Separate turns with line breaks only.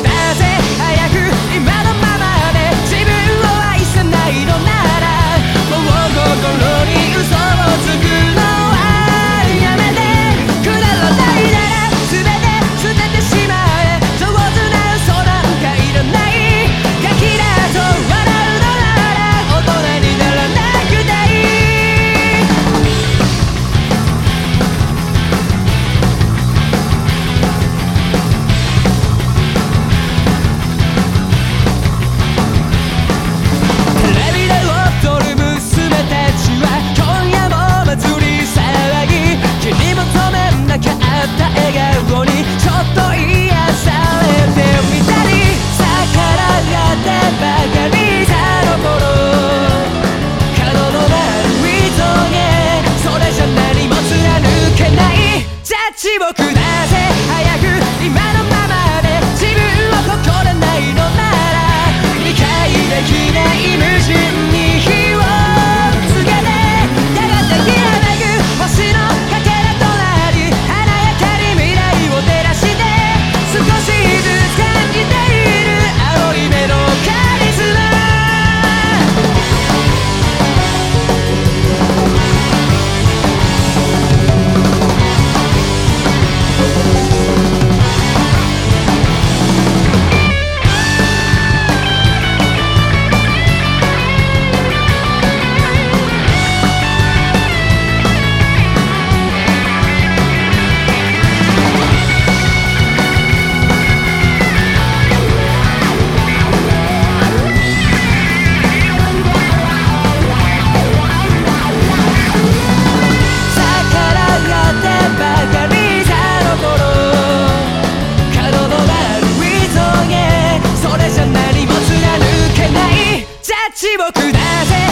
心僕だ僕だぜ